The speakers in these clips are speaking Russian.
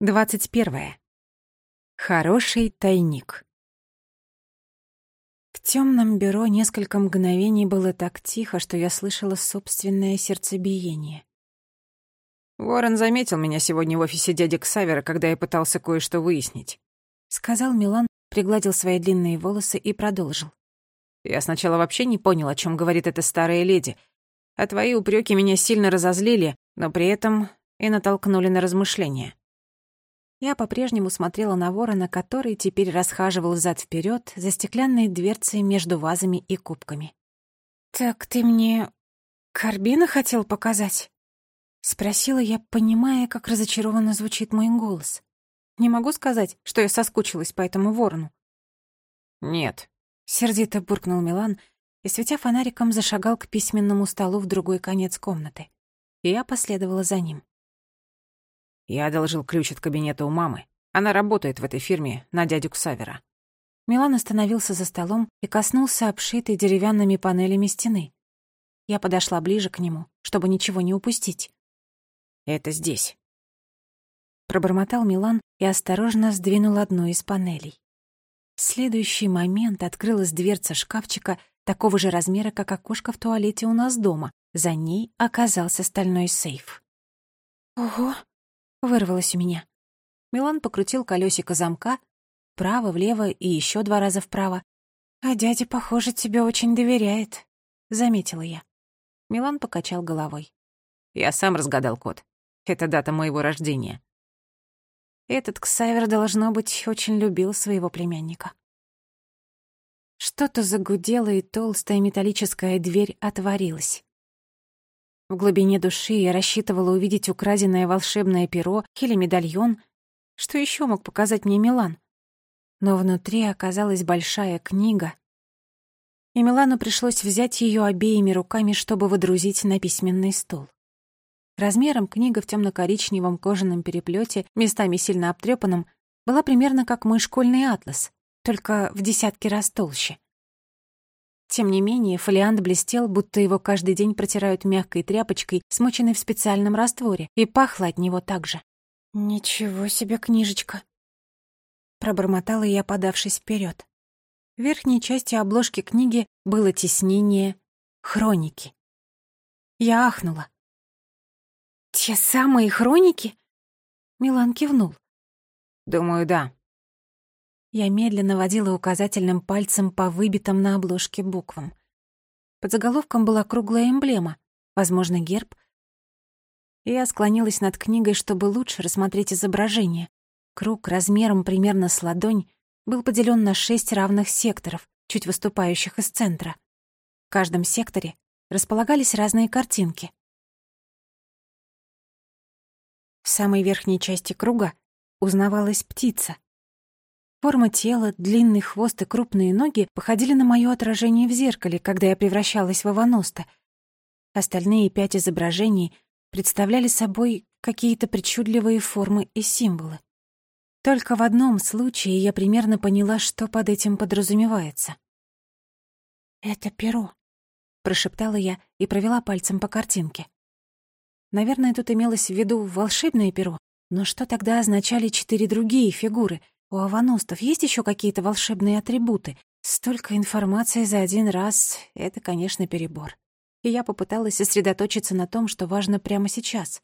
двадцать первое. Хороший тайник. В темном бюро несколько мгновений было так тихо, что я слышала собственное сердцебиение. «Ворон заметил меня сегодня в офисе дяди Ксавера, когда я пытался кое-что выяснить», — сказал Милан, пригладил свои длинные волосы и продолжил. «Я сначала вообще не понял, о чем говорит эта старая леди, а твои упреки меня сильно разозлили, но при этом и натолкнули на размышления. Я по-прежнему смотрела на ворона, который теперь расхаживал зад вперед за стеклянной дверцей между вазами и кубками. «Так ты мне Карбина хотел показать?» — спросила я, понимая, как разочарованно звучит мой голос. Не могу сказать, что я соскучилась по этому ворону. «Нет», — сердито буркнул Милан и, светя фонариком, зашагал к письменному столу в другой конец комнаты. И я последовала за ним. Я одолжил ключ от кабинета у мамы. Она работает в этой фирме на дядю Ксавера. Милан остановился за столом и коснулся обшитой деревянными панелями стены. Я подошла ближе к нему, чтобы ничего не упустить. «Это здесь», — пробормотал Милан и осторожно сдвинул одну из панелей. В следующий момент открылась дверца шкафчика такого же размера, как окошко в туалете у нас дома. За ней оказался стальной сейф. «Ого!» Вырвалось у меня. Милан покрутил колесико замка, вправо, влево и еще два раза вправо. «А дядя, похоже, тебе очень доверяет», — заметила я. Милан покачал головой. «Я сам разгадал код. Это дата моего рождения». Этот Ксавер, должно быть, очень любил своего племянника. Что-то загудело, и толстая металлическая дверь отворилась. В глубине души я рассчитывала увидеть украденное волшебное перо или медальон. Что еще мог показать мне Милан? Но внутри оказалась большая книга. И Милану пришлось взять ее обеими руками, чтобы выдрузить на письменный стол. Размером книга в темно-коричневом кожаном переплете, местами сильно обтрепанном, была примерно как мой школьный атлас, только в десятки раз толще. Тем не менее, фолиант блестел, будто его каждый день протирают мягкой тряпочкой, смоченной в специальном растворе, и пахло от него так же. «Ничего себе книжечка!» Пробормотала я, подавшись вперед. В верхней части обложки книги было тиснение «Хроники». Я ахнула. «Те самые хроники?» Милан кивнул. «Думаю, да. Я медленно водила указательным пальцем по выбитым на обложке буквам. Под заголовком была круглая эмблема, возможно, герб. Я склонилась над книгой, чтобы лучше рассмотреть изображение. Круг размером примерно с ладонь был поделен на шесть равных секторов, чуть выступающих из центра. В каждом секторе располагались разные картинки. В самой верхней части круга узнавалась птица — Форма тела, длинный хвост и крупные ноги походили на моё отражение в зеркале, когда я превращалась в Иваноста. Остальные пять изображений представляли собой какие-то причудливые формы и символы. Только в одном случае я примерно поняла, что под этим подразумевается. «Это перо», — прошептала я и провела пальцем по картинке. Наверное, тут имелось в виду волшебное перо, но что тогда означали четыре другие фигуры — у аваностов есть еще какие-то волшебные атрибуты? Столько информации за один раз — это, конечно, перебор. И я попыталась сосредоточиться на том, что важно прямо сейчас.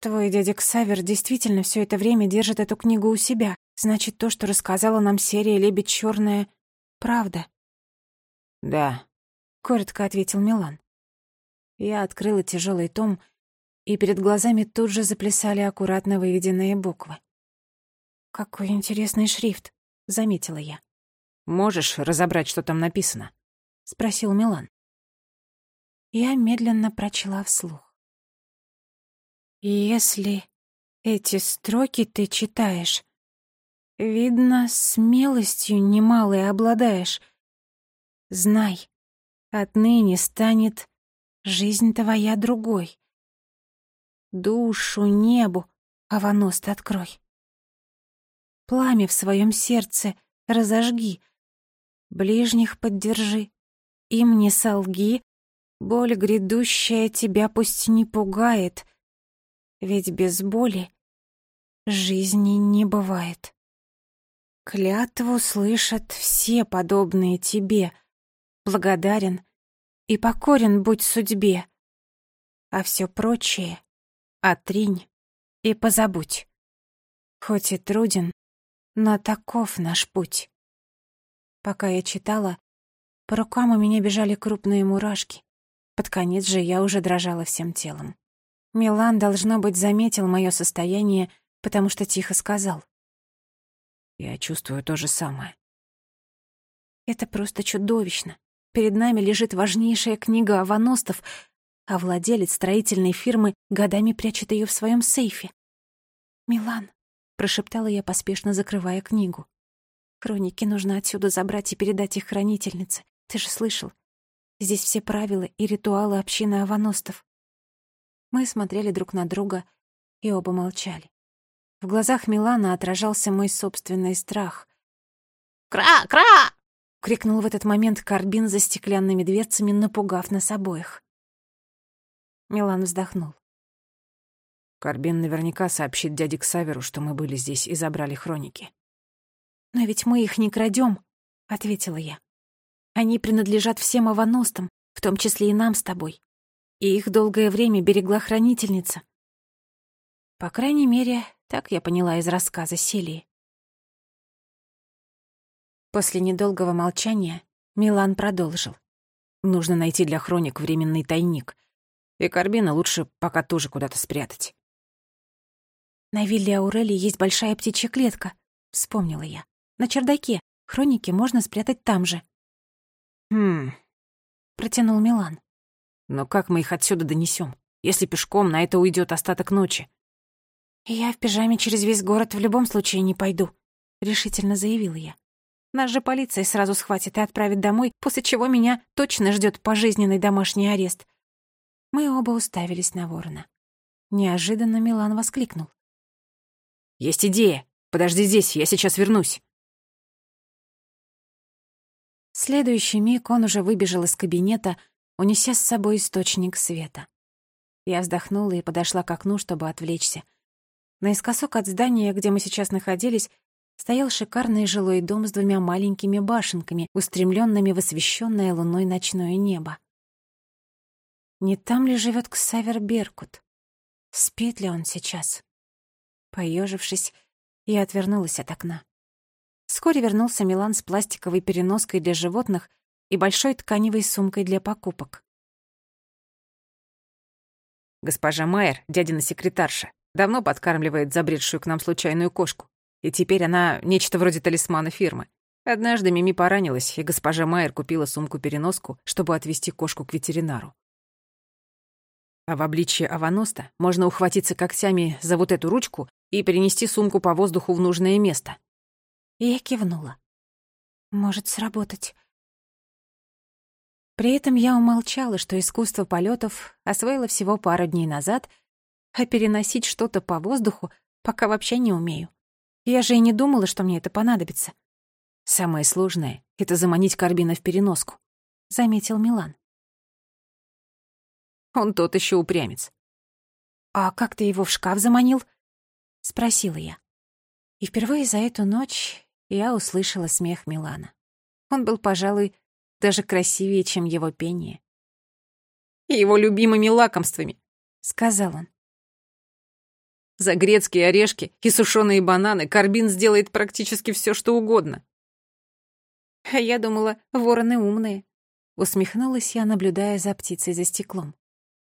Твой дядя Ксавер действительно все это время держит эту книгу у себя. Значит, то, что рассказала нам серия «Лебедь черная», правда. «Да», — коротко ответил Милан. Я открыла тяжелый том, и перед глазами тут же заплясали аккуратно выведенные буквы. «Какой интересный шрифт», — заметила я. «Можешь разобрать, что там написано?» — спросил Милан. Я медленно прочла вслух. «Если эти строки ты читаешь, видно, смелостью немалой обладаешь. Знай, отныне станет жизнь твоя другой. Душу небу, Аваност, открой пламя в своем сердце разожги. Ближних поддержи, им не солги, боль грядущая тебя пусть не пугает, ведь без боли жизни не бывает. Клятву слышат все подобные тебе. Благодарен и покорен будь судьбе. А все прочее отринь и позабудь. Хоть и труден, но таков наш путь. Пока я читала, по рукам у меня бежали крупные мурашки. Под конец же я уже дрожала всем телом. Милан, должно быть, заметил мое состояние, потому что тихо сказал. Я чувствую то же самое. Это просто чудовищно. Перед нами лежит важнейшая книга Аваностов, а владелец строительной фирмы годами прячет ее в своем сейфе. «Милан», — прошептала я, поспешно закрывая книгу. «Хроники нужно отсюда забрать и передать их хранительнице. Ты же слышал? Здесь все правила и ритуалы общины Аваностов». Мы смотрели друг на друга и оба молчали. В глазах Милана отражался мой собственный страх. «Кра! Кра!» — крикнул в этот момент Карбин за стеклянными дверцами, напугав нас обоих. Милан вздохнул. Карбин наверняка сообщит дяде Ксаверу, что мы были здесь и забрали хроники. «Но ведь мы их не крадем, ответила я. «Они принадлежат всем аваностам, в том числе и нам с тобой. И их долгое время берегла хранительница. По крайней мере, так я поняла из рассказа Селии. После недолгого молчания Милан продолжил. Нужно найти для хроник временный тайник. И Карбина лучше пока тоже куда-то спрятать. «На вилле Аурели есть большая птичья клетка», — вспомнила я. «На чердаке. Хроники можно спрятать там же». «Хм...» — протянул Милан. «Но как мы их отсюда донесем? Если пешком, на это уйдет остаток ночи. «Я в пижаме через весь город в любом случае не пойду», — решительно заявила я. «Нас же полиция сразу схватит и отправит домой, после чего меня точно ждет пожизненный домашний арест». Мы оба уставились на ворона. Неожиданно Милан воскликнул. «Есть идея! Подожди здесь, я сейчас вернусь!» следующий миг он уже выбежал из кабинета, унеся с собой источник света. Я вздохнула и подошла к окну, чтобы отвлечься. Наискосок от здания, где мы сейчас находились, стоял шикарный жилой дом с двумя маленькими башенками, устремленными в освещенное луной ночное небо. Не там ли живет Ксавер Беркут? Спит ли он сейчас? Поежившись, я отвернулась от окна. Вскоре вернулся Милан с пластиковой переноской для животных и большой тканевой сумкой для покупок. «Госпожа Майер, дядина секретарша, Давно подкармливает забредшую к нам случайную кошку. И теперь она нечто вроде талисмана фирмы. Однажды Мими поранилась, и госпожа Майер купила сумку-переноску, чтобы отвезти кошку к ветеринару. А в обличье аваноста можно ухватиться когтями за вот эту ручку и перенести сумку по воздуху в нужное место. Я кивнула. Может сработать. При этом я умолчала, что искусство полетов освоила всего пару дней назад — а переносить что-то по воздуху пока вообще не умею. Я же и не думала, что мне это понадобится. Самое сложное — это заманить Карбина в переноску, — заметил Милан. Он тот еще упрямец. «А как ты его в шкаф заманил?» — спросила я. И впервые за эту ночь я услышала смех Милана. Он был, пожалуй, даже красивее, чем его пение. «Его любимыми лакомствами», — сказал он. За грецкие орешки и сушеные бананы Карбин сделает практически все, что угодно. А я думала, вороны умные. Усмехнулась я, наблюдая за птицей за стеклом.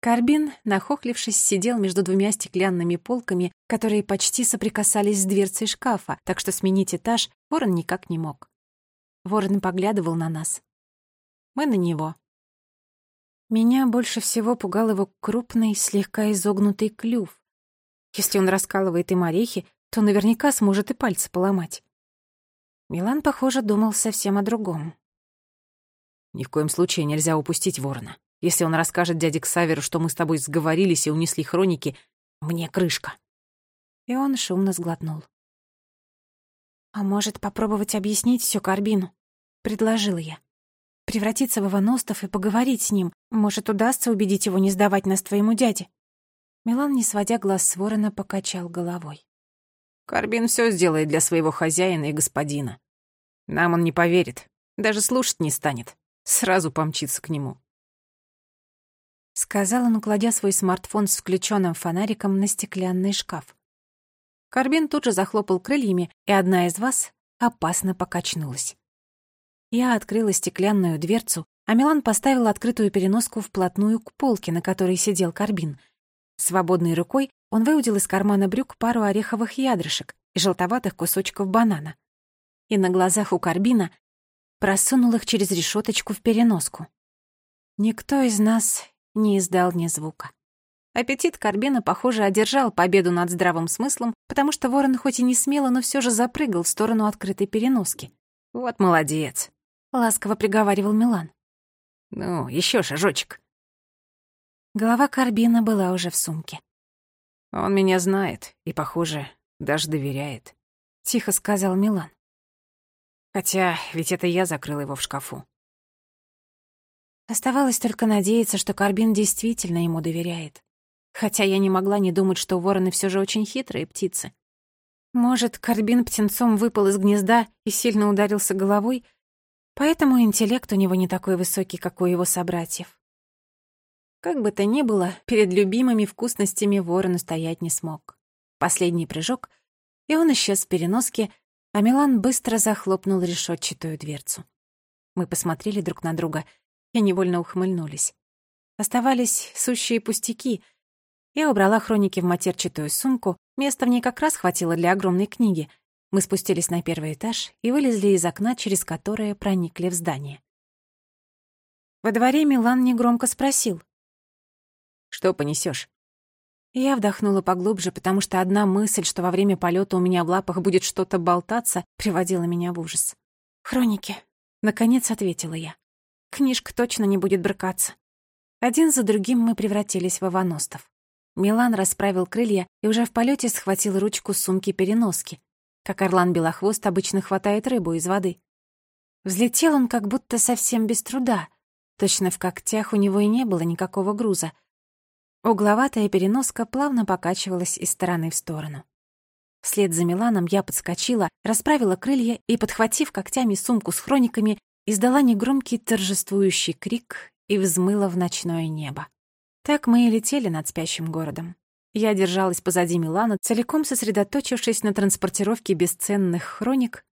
Карбин, нахохлившись, сидел между двумя стеклянными полками, которые почти соприкасались с дверцей шкафа, так что сменить этаж ворон никак не мог. Ворон поглядывал на нас. Мы на него. Меня больше всего пугал его крупный, слегка изогнутый клюв, если он раскалывает им орехи, то наверняка сможет и пальцы поломать. Милан, похоже, думал совсем о другом. «Ни в коем случае нельзя упустить ворона. Если он расскажет дяде Ксаверу, что мы с тобой сговорились и унесли хроники, мне крышка». И он шумно сглотнул. «А может, попробовать объяснить все Карбину?» — предложила я. «Превратиться в Иваностов и поговорить с ним. Может, удастся убедить его не сдавать нас твоему дяде?» Милан, не сводя глаз с ворона, покачал головой. Карбин все сделает для своего хозяина и господина. Нам он не поверит, даже слушать не станет. Сразу помчится к нему. Сказал он, укладя свой смартфон с включенным фонариком на стеклянный шкаф. Карбин тут же захлопал крыльями, и одна из вас опасно покачнулась. Я открыла стеклянную дверцу, а Милан поставил открытую переноску вплотную к полке, на которой сидел Карбин. Свободной рукой он выудил из кармана брюк пару ореховых ядрышек и желтоватых кусочков банана. И на глазах у Карбина просунул их через решеточку в переноску. Никто из нас не издал ни звука. Аппетит Карбина, похоже, одержал победу над здравым смыслом, потому что ворон хоть и не смело, но все же запрыгал в сторону открытой переноски. «Вот молодец», — ласково приговаривал Милан. «Ну, еще шажочек». Голова Карбина была уже в сумке. «Он меня знает и, похоже, даже доверяет», — тихо сказал Милан. «Хотя ведь это я закрыл его в шкафу». Оставалось только надеяться, что Карбин действительно ему доверяет. Хотя я не могла не думать, что вороны все же очень хитрые птицы. Может, Карбин птенцом выпал из гнезда и сильно ударился головой, поэтому интеллект у него не такой высокий, как у его собратьев. Как бы то ни было, перед любимыми вкусностями ворон устоять не смог. Последний прыжок, и он исчез в переноске, а Милан быстро захлопнул решетчатую дверцу. Мы посмотрели друг на друга и невольно ухмыльнулись. Оставались сущие пустяки — я убрала хроники в матерчатую сумку, места в ней как раз хватило для огромной книги. Мы спустились на первый этаж и вылезли из окна, через которое проникли в здание. Во дворе Милан негромко спросил. «Что понесешь? Я вдохнула поглубже, потому что одна мысль, что во время полета у меня в лапах будет что-то болтаться, приводила меня в ужас. «Хроники», — наконец ответила я. «Книжка точно не будет брыкаться». Один за другим мы превратились в аваностов. Милан расправил крылья и уже в полете схватил ручку сумки-переноски, как орлан Белохвост обычно хватает рыбу из воды. Взлетел он как будто совсем без труда. Точно в когтях у него и не было никакого груза. Угловатая переноска плавно покачивалась из стороны в сторону. Вслед за Миланом я подскочила, расправила крылья и, подхватив когтями сумку с хрониками, издала негромкий торжествующий крик и взмыла в ночное небо. Так мы и летели над спящим городом. Я держалась позади Милана, целиком сосредоточившись на транспортировке бесценных хроник,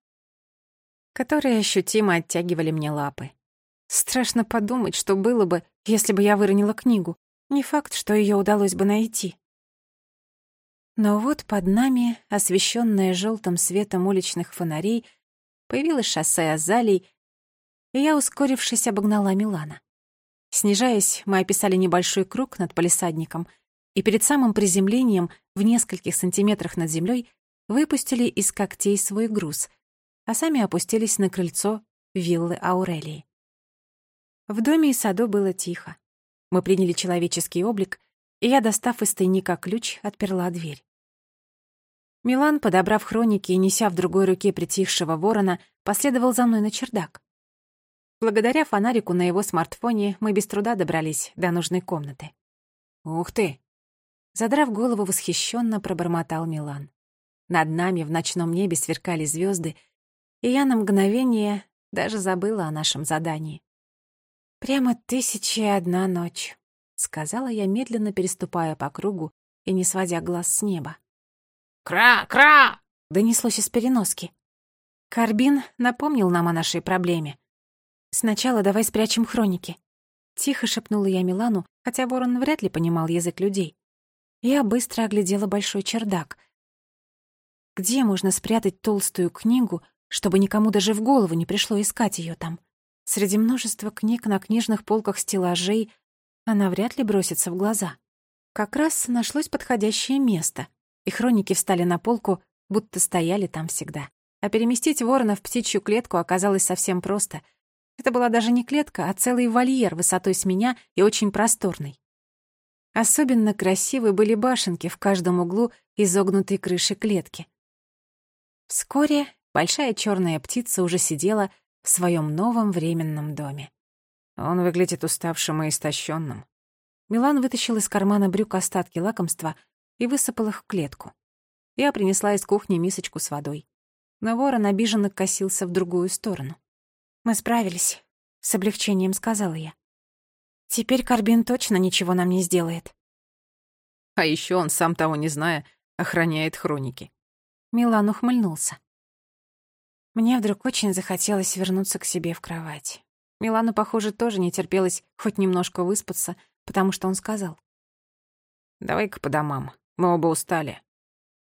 которые ощутимо оттягивали мне лапы. Страшно подумать, что было бы, если бы я выронила книгу. Не факт, что ее удалось бы найти. Но вот под нами, освещенное желтым светом уличных фонарей, появилось шоссе Азалий, и я, ускорившись, обогнала Милана. Снижаясь, мы описали небольшой круг над палисадником и перед самым приземлением в нескольких сантиметрах над землей выпустили из когтей свой груз, а сами опустились на крыльцо виллы Аурелии. В доме и саду было тихо. Мы приняли человеческий облик, и я, достав из тайника ключ, отперла дверь. Милан, подобрав хроники и неся в другой руке притихшего ворона, последовал за мной на чердак. Благодаря фонарику на его смартфоне мы без труда добрались до нужной комнаты. «Ух ты!» Задрав голову, восхищенно пробормотал Милан. Над нами в ночном небе сверкали звезды, и я на мгновение даже забыла о нашем задании. «Прямо тысяча и одна ночь», — сказала я, медленно переступая по кругу и не сводя глаз с неба. «Кра-кра!» — донеслось из переноски. Карбин напомнил нам о нашей проблеме. «Сначала давай спрячем хроники». Тихо шепнула я Милану, хотя ворон вряд ли понимал язык людей. Я быстро оглядела большой чердак. Где можно спрятать толстую книгу, чтобы никому даже в голову не пришло искать ее там? Среди множества книг на книжных полках стеллажей она вряд ли бросится в глаза. Как раз нашлось подходящее место, и хроники встали на полку, будто стояли там всегда. А переместить ворона в птичью клетку оказалось совсем просто — это была даже не клетка, а целый вольер высотой с меня и очень просторный. Особенно красивы были башенки в каждом углу изогнутой крыши клетки. Вскоре большая черная птица уже сидела в своем новом временном доме. Он выглядит уставшим и истощенным. Милан вытащил из кармана брюк остатки лакомства и высыпал их в клетку. Я принесла из кухни мисочку с водой. Но ворон обиженно косился в другую сторону. «Мы справились», — с облегчением сказала я. «Теперь Карбин точно ничего нам не сделает». А еще он, сам того не зная, охраняет хроники. Милан ухмыльнулся. Мне вдруг очень захотелось вернуться к себе в кровать. Милану, похоже, тоже не терпелось хоть немножко выспаться, потому что он сказал. «Давай-ка по домам. Мы оба устали».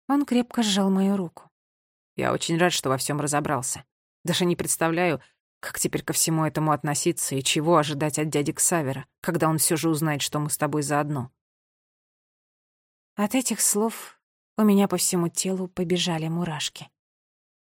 Он крепко сжал мою руку. «Я очень рад, что во всем разобрался. Даже не представляю, как теперь ко всему этому относиться и чего ожидать от дяди Ксавера, когда он все же узнает, что мы с тобой заодно». От этих слов у меня по всему телу побежали мурашки.